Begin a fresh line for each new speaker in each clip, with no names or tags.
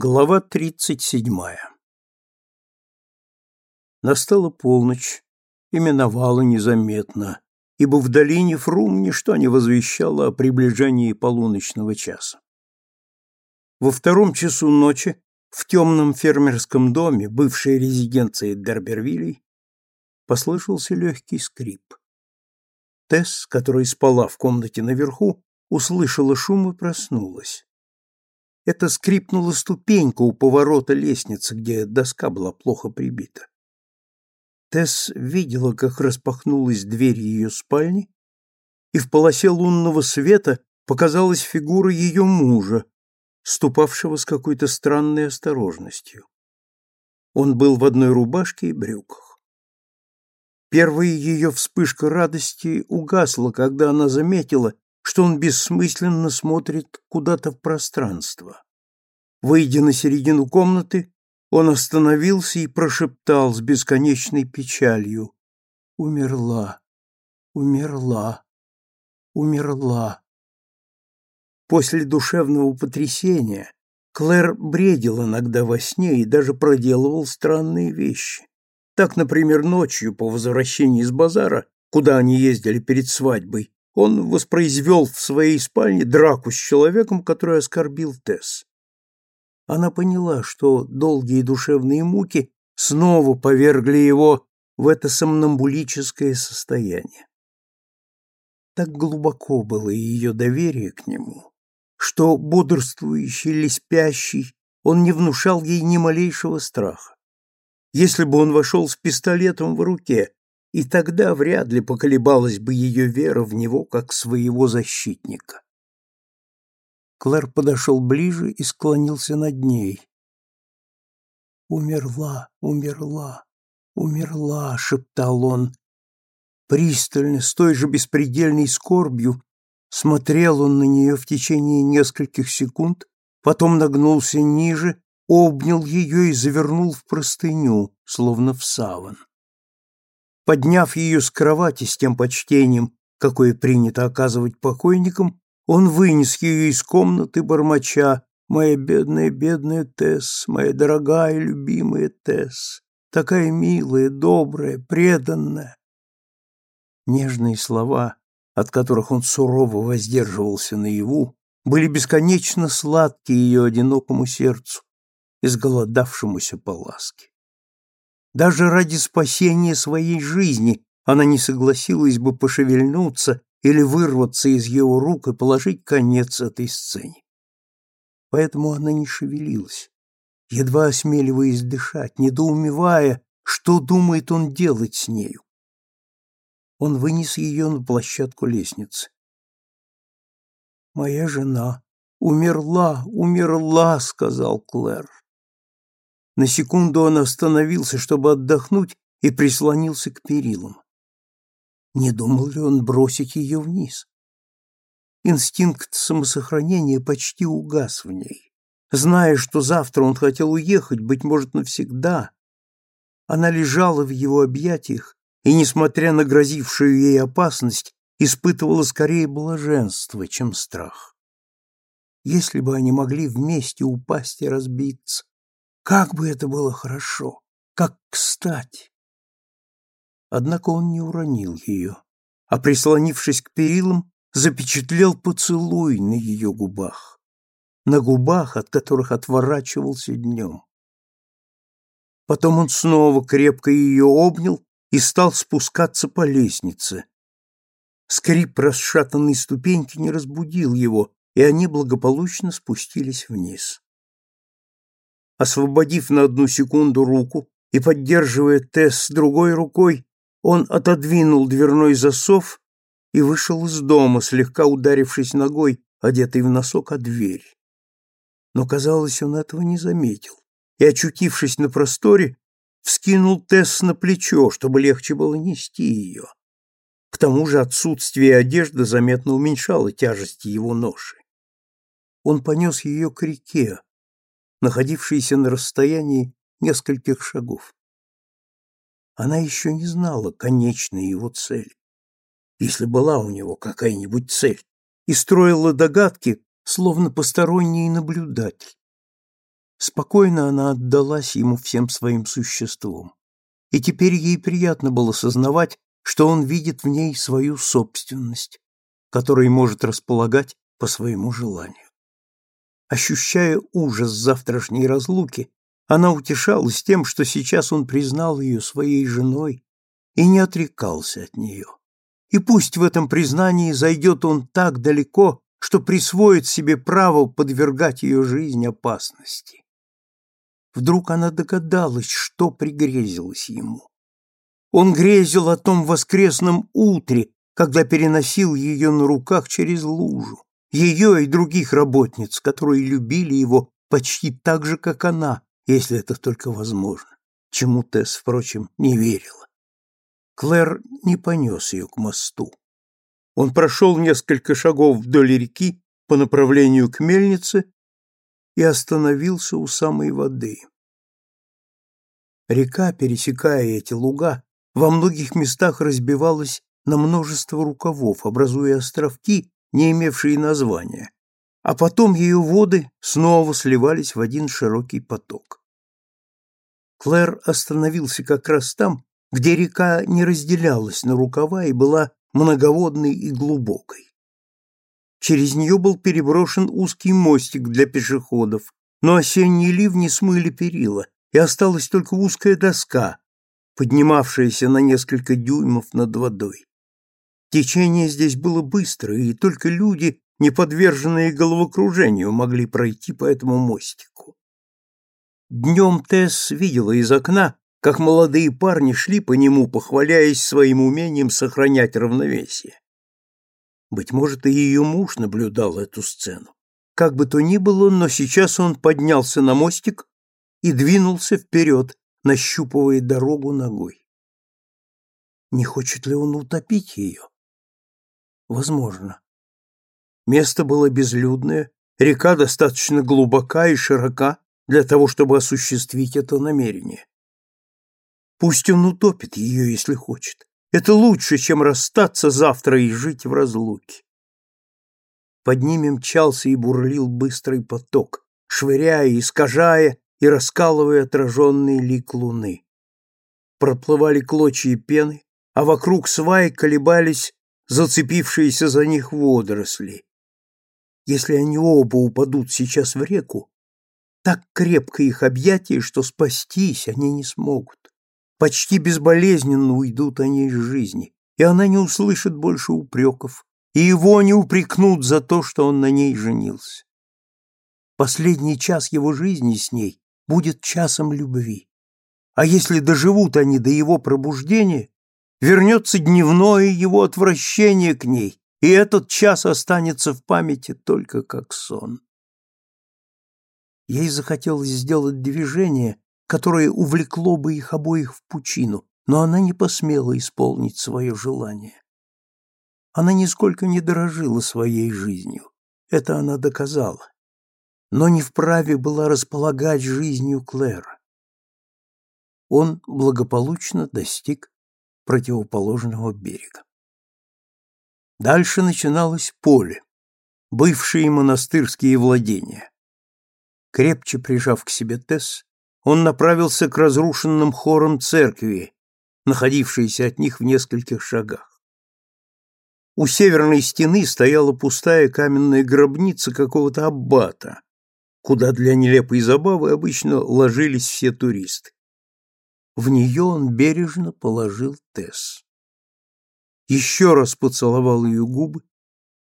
Глава тридцать седьмая Настала полночь и миновала незаметно, ибо в долине Фрум ничто не возвещало о приближении полуночного часа. Во втором часу ночи в темном фермерском доме, бывшей резиденции Дербервилей, послышался легкий скрип. Тесс, которая спала в комнате наверху, услышала шум и проснулась. Это скрипнула ступенька у поворота лестницы, где доска была плохо прибита. Тесс видела, как распахнулась дверь ее спальни, и в полосе лунного света показалась фигура ее мужа, ступавшего с какой-то странной осторожностью. Он был в одной рубашке и брюках. Первая ее вспышка радости угасла, когда она заметила, что он бессмысленно смотрит куда-то в пространство. Выйдя на середину комнаты, он остановился и прошептал с бесконечной печалью «Умерла, умерла, умерла». После душевного потрясения Клэр бредил иногда во сне и даже проделывал странные вещи. Так, например, ночью по возвращении из базара, куда они ездили перед свадьбой, он воспроизвел в своей спальне драку с человеком, который оскорбил Тесс. Она поняла, что долгие душевные муки снова повергли его в это сомнамбулическое состояние. Так глубоко было ее доверие к нему, что бодрствующий или спящий он не внушал ей ни малейшего страха. Если бы он вошел с пистолетом в руке, и тогда вряд ли поколебалась бы ее вера в него как своего защитника. Клэр подошел ближе и склонился над ней. «Умерла, умерла, умерла», — шептал он. Пристально, с той же беспредельной скорбью, смотрел он на нее в течение нескольких секунд, потом нагнулся ниже, обнял ее и завернул в простыню, словно в саван подняв ее с кровати с тем почтением, какое принято оказывать покойникам, он вынес ее из комнаты, бормоча «Моя бедная, бедная Тесс, моя дорогая, любимая Тесс, такая милая, добрая, преданная». Нежные слова, от которых он сурово воздерживался наяву, были бесконечно сладкие ее одинокому сердцу, изголодавшемуся по ласке. Даже ради спасения своей жизни она не согласилась бы пошевельнуться или вырваться из его рук и положить конец этой сцене. Поэтому она не шевелилась, едва осмеливаясь дышать, недоумевая, что думает он делать с нею. Он вынес ее на площадку лестницы. «Моя жена умерла, умерла», — сказал Клэр. На секунду он остановился, чтобы отдохнуть, и прислонился к перилам. Не думал ли он бросить ее вниз? Инстинкт самосохранения почти угас в ней. Зная, что завтра он хотел уехать, быть может, навсегда, она лежала в его объятиях и, несмотря на грозившую ей опасность, испытывала скорее блаженство, чем страх. Если бы они могли вместе упасть и разбиться, как бы это было хорошо! Как кстати! Однако он не уронил ее, а, прислонившись к перилам, запечатлел поцелуй на ее губах, на губах, от которых отворачивался днем. Потом он снова крепко ее обнял и стал спускаться по лестнице. Скрип расшатанной ступеньки не разбудил его, и они благополучно спустились вниз. Освободив на одну секунду руку и поддерживая Тесс другой рукой, он отодвинул дверной засов и вышел из дома, слегка ударившись ногой, одетый в носок о дверь. Но, казалось, он этого не заметил, и, очутившись на просторе, вскинул Тесс на плечо, чтобы легче было нести ее. К тому же отсутствие одежды заметно уменьшало тяжесть его ноши. Он понес ее к реке, находившийся на расстоянии нескольких шагов. Она еще не знала конечной его цели, если была у него какая-нибудь цель, и строила догадки, словно посторонний наблюдатель. Спокойно она отдалась ему всем своим существом. И теперь ей приятно было сознавать, что он видит в ней свою собственность, которой может располагать по своему желанию. Ощущая ужас завтрашней разлуки, она утешалась тем, что сейчас он признал ее своей женой и не отрекался от нее. И пусть в этом признании зайдет он так далеко, что присвоит себе право подвергать ее жизнь опасности. Вдруг она догадалась, что пригрезилось ему. Он грезил о том воскресном утре, когда переносил ее на руках через лужу, ее и других работниц, которые любили его почти так же, как она, если это только возможно, чему Тесс, впрочем, не верила. Клэр не понес ее к мосту. Он прошел несколько шагов вдоль реки по направлению к мельнице и остановился у самой воды. Река, пересекая эти луга, во многих местах разбивалась на множество рукавов, образуя островки, не имевшие названия, а потом ее воды снова сливались в один широкий поток. Клэр остановился как раз там, где река не разделялась на рукава и была многоводной и глубокой. Через нее был переброшен узкий мостик для пешеходов, но осенние ливни смыли перила, и осталась только узкая доска, поднимавшаяся на несколько дюймов над водой. Течение здесь было быстрое, и только люди, не подверженные головокружению, могли пройти по этому мостику. Днем Тесс видела из окна, как молодые парни шли по нему, похваляясь своим умением сохранять равновесие. Быть может, и ее муж наблюдал эту сцену. Как бы то ни было, но сейчас он поднялся на мостик и двинулся вперед, нащупывая дорогу ногой. Не хочет ли он утопить ее? Возможно. Место было безлюдное, река достаточно глубока и широка для того, чтобы осуществить это намерение. Пусть он утопит ее, если хочет. Это лучше, чем расстаться завтра и жить в разлуке. Под ними мчался и бурлил быстрый поток, швыряя, искажая и раскалывая отраженный лик луны. Проплывали клочья пены, а вокруг свай колебались зацепившиеся за них водоросли. Если они оба упадут сейчас в реку, так крепко их объятие, что спастись они не смогут. Почти безболезненно уйдут они из жизни, и она не услышит больше упреков, и его не упрекнут за то, что он на ней женился. Последний час его жизни с ней будет часом любви. А если доживут они до его пробуждения, вернется дневное его отвращение к ней, и этот час останется в памяти только как сон. Ей захотелось сделать движение, которое увлекло бы их обоих в пучину, но она не посмела исполнить свое желание. Она нисколько не дорожила своей жизнью, это она доказала, но не вправе была располагать жизнью Клэра. Он благополучно достиг противоположного берега. Дальше начиналось поле, бывшие монастырские владения. Крепче прижав к себе Тесс, он направился к разрушенным хорам церкви, находившейся от них в нескольких шагах. У северной стены стояла пустая каменная гробница какого-то аббата, куда для нелепой забавы обычно ложились все туристы. В нее он бережно положил Тесс. Еще раз поцеловал ее губы,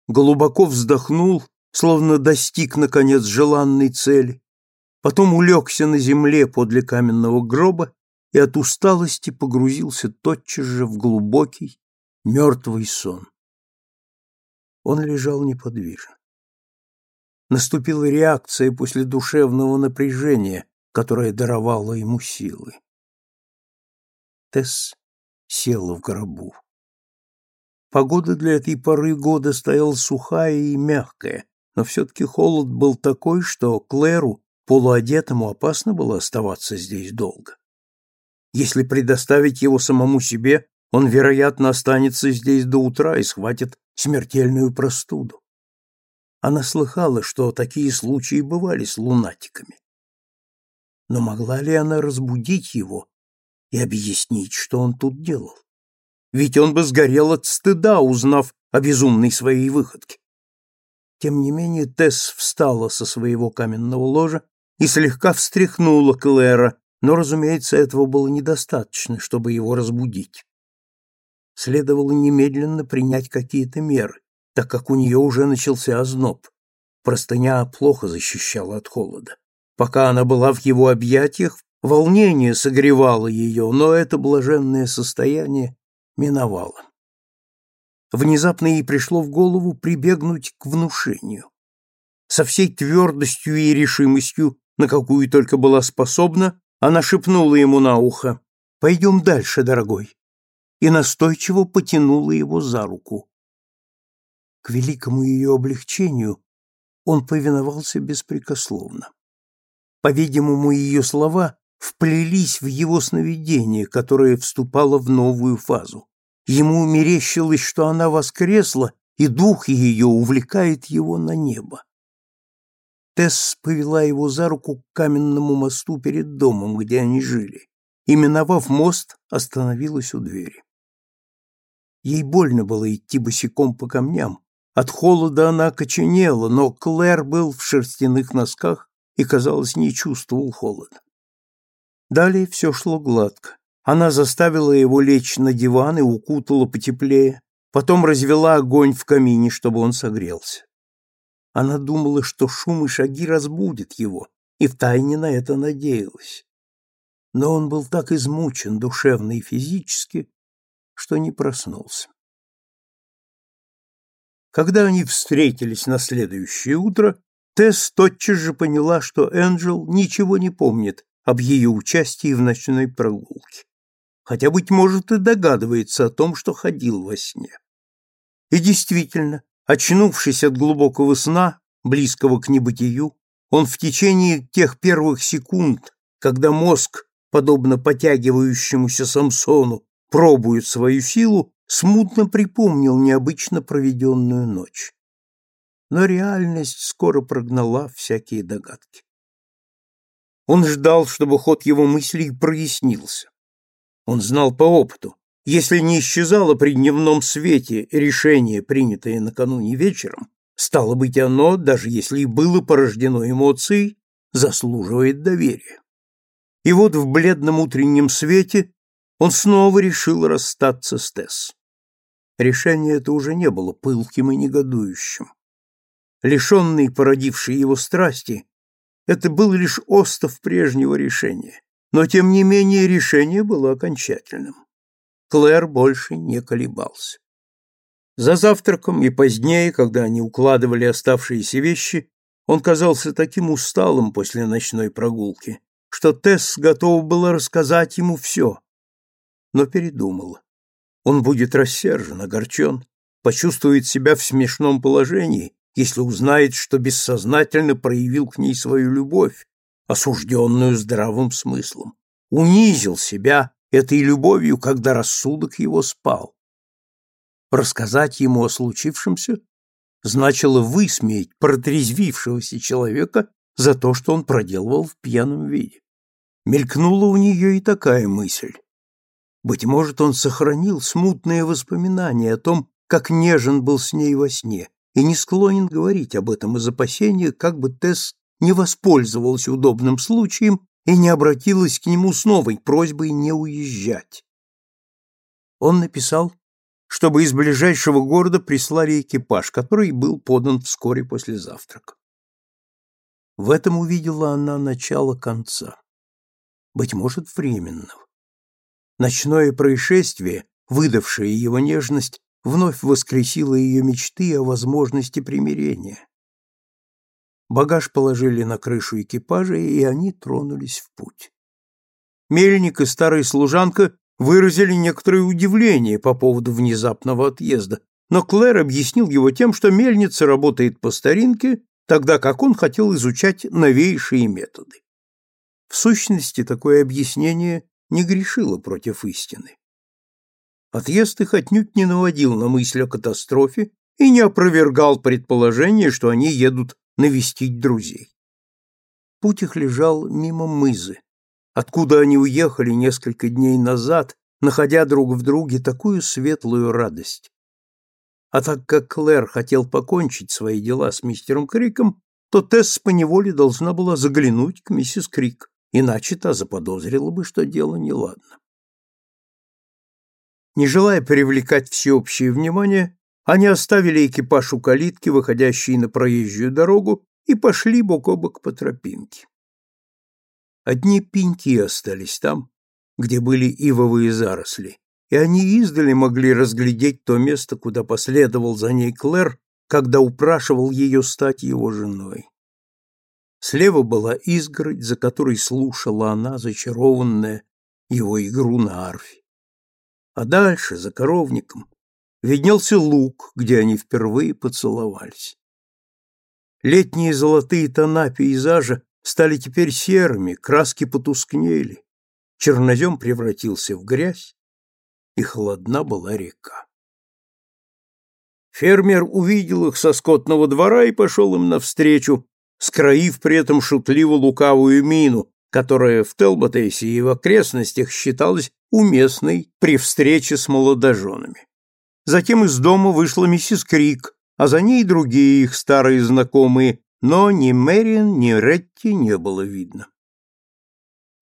глубоко вздохнул, словно достиг, наконец, желанной цели, потом улегся на земле подле каменного гроба и от усталости погрузился тотчас же в глубокий, мертвый сон. Он лежал неподвижно. Наступила реакция после душевного напряжения, которое даровало ему силы. Тесс села в гробу. Погода для этой поры года стояла сухая и мягкая, но все-таки холод был такой, что Клэру, полуодетому, опасно было оставаться здесь долго. Если предоставить его самому себе, он, вероятно, останется здесь до утра и схватит смертельную простуду. Она слыхала, что такие случаи бывали с лунатиками. Но могла ли она разбудить его и объяснить, что он тут делал? Ведь он бы сгорел от стыда, узнав о безумной своей выходке. Тем не менее Тесс встала со своего каменного ложа и слегка встряхнула Клэра, но, разумеется, этого было недостаточно, чтобы его разбудить. Следовало немедленно принять какие-то меры, так как у нее уже начался озноб. Простыня плохо защищала от холода. Пока она была в его объятиях, волнение согревало ее, но это блаженное состояние миновало. Внезапно ей пришло в голову прибегнуть к внушению. Со всей твердостью и решимостью, на какую только была способна, она шепнула ему на ухо «Пойдем дальше, дорогой», и настойчиво потянула его за руку. К великому ее облегчению он повиновался беспрекословно. По-видимому, ее слова вплелись в его сновидение, которое вступало в новую фазу. Ему мерещилось, что она воскресла, и дух ее увлекает его на небо. Тесс повела его за руку к каменному мосту перед домом, где они жили, и, миновав мост, остановилась у двери. Ей больно было идти босиком по камням, от холода она окоченела, но Клэр был в шерстяных носках и, казалось, не чувствовал холода. Далее все шло гладко. Она заставила его лечь на диван и укутала потеплее, потом развела огонь в камине, чтобы он согрелся. Она думала, что шум и шаги разбудят его, и втайне на это надеялась. Но он был так измучен душевно и физически, что не проснулся. Когда они встретились на следующее утро, Тесс тотчас же поняла, что Энджел ничего не помнит об ее участии в ночной прогулке, хотя, быть может, и догадывается о том, что ходил во сне. И действительно, очнувшись от глубокого сна, близкого к небытию, он в течение тех первых секунд, когда мозг, подобно потягивающемуся Самсону, пробует свою силу, смутно припомнил необычно проведенную ночь. Но реальность скоро прогнала всякие догадки. Он ждал, чтобы ход его мыслей прояснился. Он знал по опыту, если не исчезало при дневном свете решение, принятое накануне вечером, стало быть, оно, даже если и было порождено эмоцией, заслуживает доверия. И вот в бледном утреннем свете он снова решил расстаться с Тесс. Решение это уже не было пылким и негодующим. Лишенный породивший его страсти, это был лишь остов прежнего решения, но тем не менее решение было окончательным. Клэр больше не колебался. За завтраком и позднее, когда они укладывали оставшиеся вещи, он казался таким усталым после ночной прогулки, что Тесс готова была рассказать ему все, но передумала. Он будет рассержен, огорчен, почувствует себя в смешном положении, если узнает, что бессознательно проявил к ней свою любовь, осужденную здравым смыслом, унизил себя этой любовью, когда рассудок его спал. Рассказать ему о случившемся значило высмеять протрезвившегося человека за то, что он проделывал в пьяном виде. Мелькнула у нее и такая мысль. Быть может, он сохранил смутные воспоминания о том, как нежен был с ней во сне, и не склонен говорить об этом из опасения, как бы Тесс не воспользовалась удобным случаем и не обратилась к нему с новой просьбой не уезжать. Он написал, чтобы из ближайшего города прислали экипаж, который был подан вскоре после завтрака. В этом увидела она начало конца, быть может, временного. Ночное происшествие, выдавшее его нежность, вновь воскресило ее мечты о возможности примирения. Багаж положили на крышу экипажа, и они тронулись в путь. Мельник и старая служанка выразили некоторое удивление по поводу внезапного отъезда, но Клэр объяснил его тем, что мельница работает по старинке, тогда как он хотел изучать новейшие методы. В сущности, такое объяснение не грешила против истины. Отъезд их отнюдь не наводил на мысль о катастрофе и не опровергал предположение, что они едут навестить друзей. Путь их лежал мимо мызы, откуда они уехали несколько дней назад, находя друг в друге такую светлую радость. А так как Клэр хотел покончить свои дела с мистером Криком, то Тесс поневоле должна была заглянуть к миссис Крик, иначе та заподозрила бы, что дело неладно. Не желая привлекать всеобщее внимание, они оставили экипаж у калитки, выходящей на проезжую дорогу, и пошли бок о бок по тропинке. Одни пеньки остались там, где были ивовые заросли, и они издали могли разглядеть то место, куда последовал за ней Клэр, когда упрашивал ее стать его женой. Слева была изгородь, за которой слушала она, зачарованная, его игру на арфе. А дальше, за коровником, виднелся луг, где они впервые поцеловались. Летние золотые тона пейзажа стали теперь серыми, краски потускнели, чернозем превратился в грязь, и холодна была река. Фермер увидел их со скотного двора и пошел им навстречу, скроив при этом шутливо-лукавую мину, которая в Телботесе и в окрестностях считалась уместной при встрече с молодоженами. Затем из дома вышла миссис Крик, а за ней другие их старые знакомые, но ни Мэриан, ни Ретти не было видно.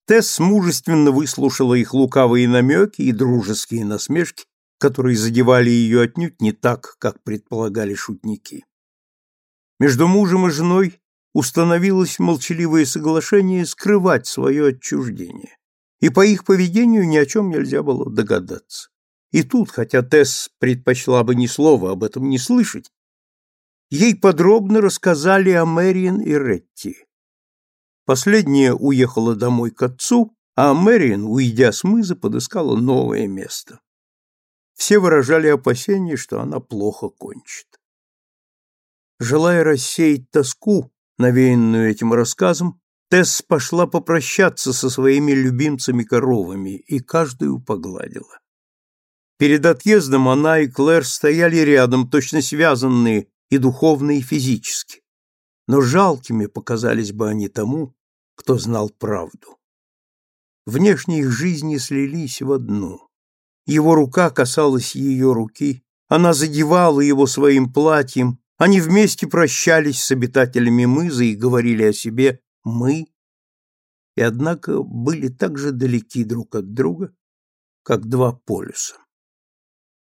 Тесс мужественно выслушала их лукавые намеки и дружеские насмешки, которые задевали ее отнюдь не так, как предполагали шутники. Между мужем и женой установилось молчаливое соглашение скрывать свое отчуждение, и по их поведению ни о чем нельзя было догадаться. И тут, хотя Тесс предпочла бы ни слова об этом не слышать, ей подробно рассказали о Мэриан и Ретти. Последняя уехала домой к отцу, а Мэриан, уйдя с мыза, подыскала новое место. Все выражали опасение, что она плохо кончит. Желая рассеять тоску, навеянную этим рассказом, Тесс пошла попрощаться со своими любимцами-коровами и каждую погладила. Перед отъездом она и Клэр стояли рядом, точно связанные и духовно, и физически. Но жалкими показались бы они тому, кто знал правду. Внешние их жизни слились в одну. Его рука касалась ее руки, она задевала его своим платьем, они вместе прощались с обитателями мыза и говорили о себе «мы», и однако были так же далеки друг от друга, как два полюса.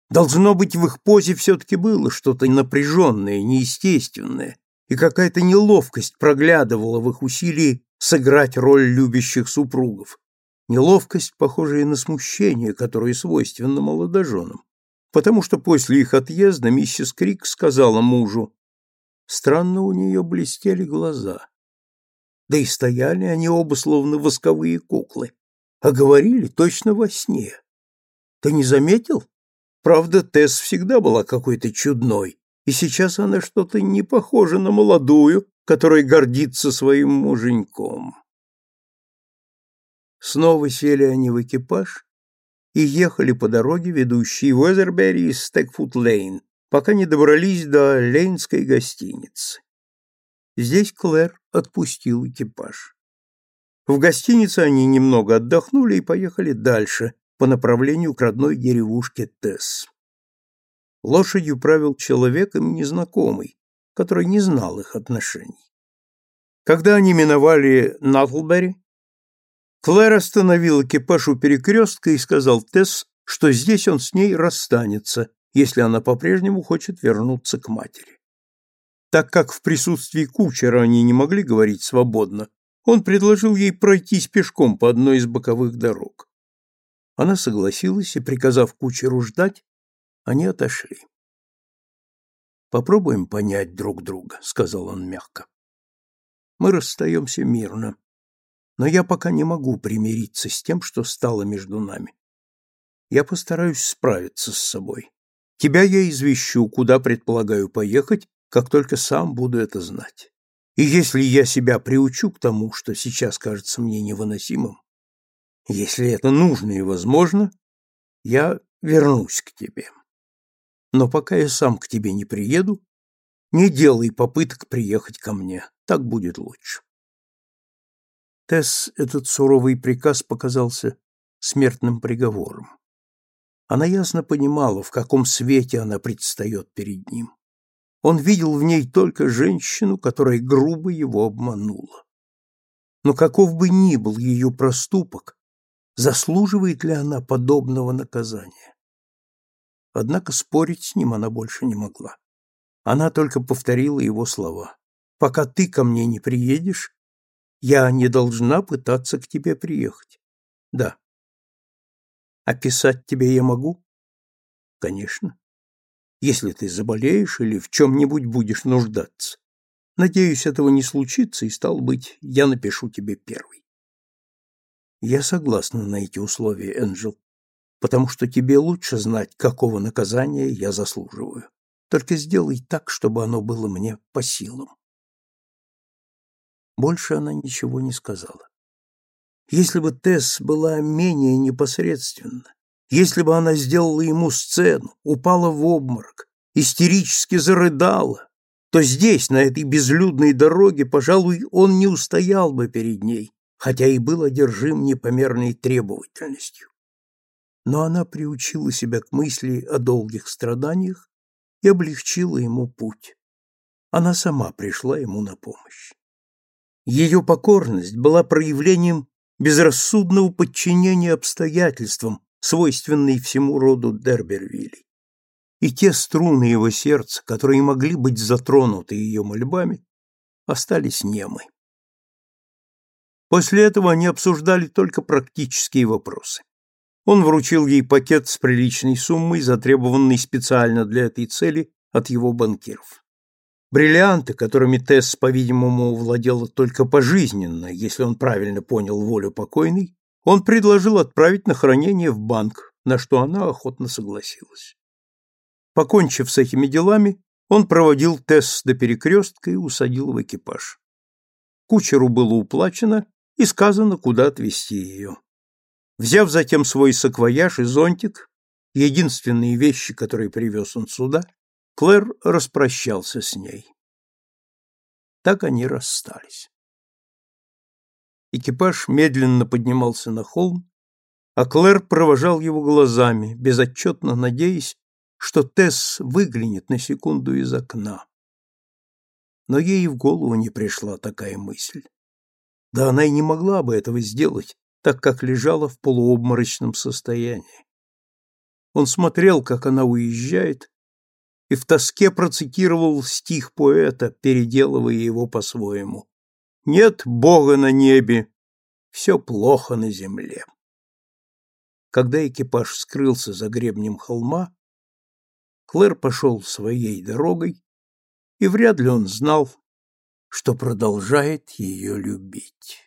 Должно быть, в их позе все-таки было что-то напряженное, неестественное, и какая-то неловкость проглядывала в их усилии сыграть роль любящих супругов. Неловкость, похожая на смущение, которое свойственно молодоженам. Потому что после их отъезда миссис Крик сказала мужу, странно у нее блестели глаза. Да и стояли они оба словно восковые куклы, а говорили точно во сне. Ты не заметил? Правда, Тесс всегда была какой-то чудной, и сейчас она что-то не похожа на молодую, которая гордится своим муженьком. Снова сели они в экипаж и ехали по дороге, ведущей в Уэзербери из Стекфут-Лейн, пока не добрались до Лейнской гостиницы. Здесь Клэр отпустил экипаж. В гостинице они немного отдохнули и поехали дальше, по направлению к родной деревушке Тесс. Лошадью правил человек им незнакомый, который не знал их отношений. Когда они миновали Натлбери, Клэр остановил экипаж у перекрестка и сказал Тесс, что здесь он с ней расстанется, если она по-прежнему хочет вернуться к матери. Так как в присутствии кучера они не могли говорить свободно, он предложил ей пройтись пешком по одной из боковых дорог. Она согласилась, и, приказав кучеру ждать, они отошли. «Попробуем понять друг друга», — сказал он мягко. «Мы расстаемся мирно, но я пока не могу примириться с тем, что стало между нами. Я постараюсь справиться с собой. Тебя я извещу, куда предполагаю поехать, как только сам буду это знать. И если я себя приучу к тому, что сейчас кажется мне невыносимым, если это нужно и возможно, я вернусь к тебе. Но пока я сам к тебе не приеду, не делай попыток приехать ко мне, так будет лучше. Тесс этот суровый приказ показался смертным приговором. Она ясно понимала, в каком свете она предстает перед ним. Он видел в ней только женщину, которая грубо его обманула. Но каков бы ни был ее проступок, заслуживает ли она подобного наказания? Однако спорить с ним она больше не могла. Она только повторила его слова. «Пока ты ко мне не приедешь, я не должна пытаться к тебе приехать». «Да». «Описать тебе я могу?» «Конечно если ты заболеешь или в чем-нибудь будешь нуждаться. Надеюсь, этого не случится, и, стал быть, я напишу тебе первый. Я согласна на эти условия, Энджел, потому что тебе лучше знать, какого наказания я заслуживаю. Только сделай так, чтобы оно было мне по силам. Больше она ничего не сказала. Если бы Тесс была менее непосредственна, если бы она сделала ему сцену, упала в обморок, истерически зарыдала, то здесь, на этой безлюдной дороге, пожалуй, он не устоял бы перед ней, хотя и был одержим непомерной требовательностью. Но она приучила себя к мысли о долгих страданиях и облегчила ему путь. Она сама пришла ему на помощь. Ее покорность была проявлением безрассудного подчинения обстоятельствам, свойственный всему роду Дербервилей. И те струны его сердца, которые могли быть затронуты ее мольбами, остались немы. После этого они обсуждали только практические вопросы. Он вручил ей пакет с приличной суммой, затребованной специально для этой цели от его банкиров. Бриллианты, которыми Тесс, по-видимому, владела только пожизненно, если он правильно понял волю покойной, он предложил отправить на хранение в банк, на что она охотно согласилась. Покончив с этими делами, он проводил Тесс до перекрестка и усадил в экипаж. Кучеру было уплачено и сказано, куда отвезти ее. Взяв затем свой саквояж и зонтик, единственные вещи, которые привез он сюда, Клэр распрощался с ней. Так они расстались. Экипаж медленно поднимался на холм, а Клэр провожал его глазами, безотчетно надеясь, что Тесс выглянет на секунду из окна. Но ей в голову не пришла такая мысль. Да она и не могла бы этого сделать, так как лежала в полуобморочном состоянии. Он смотрел, как она уезжает, и в тоске процитировал стих поэта, переделывая его по-своему. Нет Бога на небе, все плохо на земле. Когда экипаж скрылся за гребнем холма, Клэр пошел своей дорогой, и вряд ли он знал, что продолжает ее любить.